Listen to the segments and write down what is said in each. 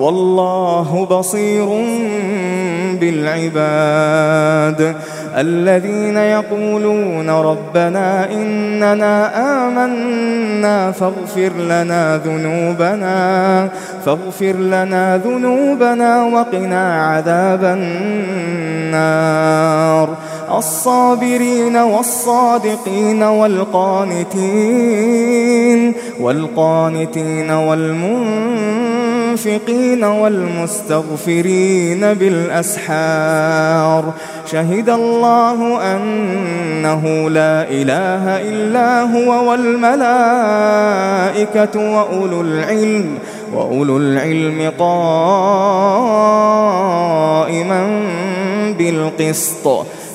والله بصير بالعباد. الذين يقولون ربنا إننا آمنا فاغفر لنا ذنوبنا فاغفر لنا ذنوبنا وقنا عذاب النار. الصابرين والصادقين والقانتين والقانتين والمنكرين والمنفقين والمستغفرين بالأسحار. شهد الله أنه لا إله إلا هو والملائكة وأولو العلم وأولو العلم قائما بالقسط.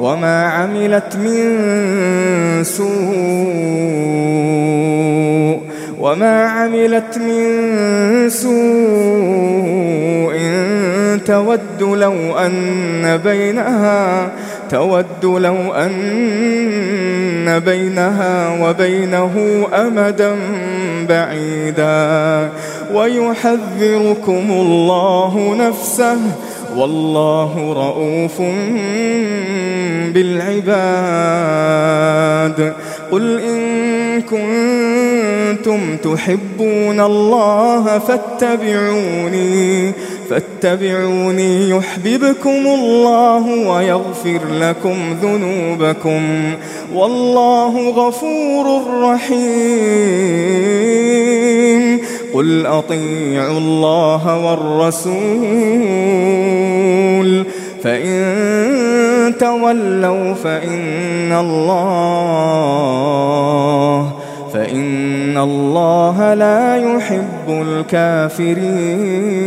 وما عملت من سوء وما عملت من سوء تود لو أن بينها تود لو أن بينها وبينه أمدا بعيدا ويحذركم الله نفسه والله رؤوف بالعباد. قل إن كنتم تحبون الله فاتبعوني فاتبعوني يحببكم الله ويغفر لكم ذنوبكم. والله غفور رحيم. قل أطيعوا الله والرسول. فإن تولوا فإن الله فإن الله لا يحب الكافرين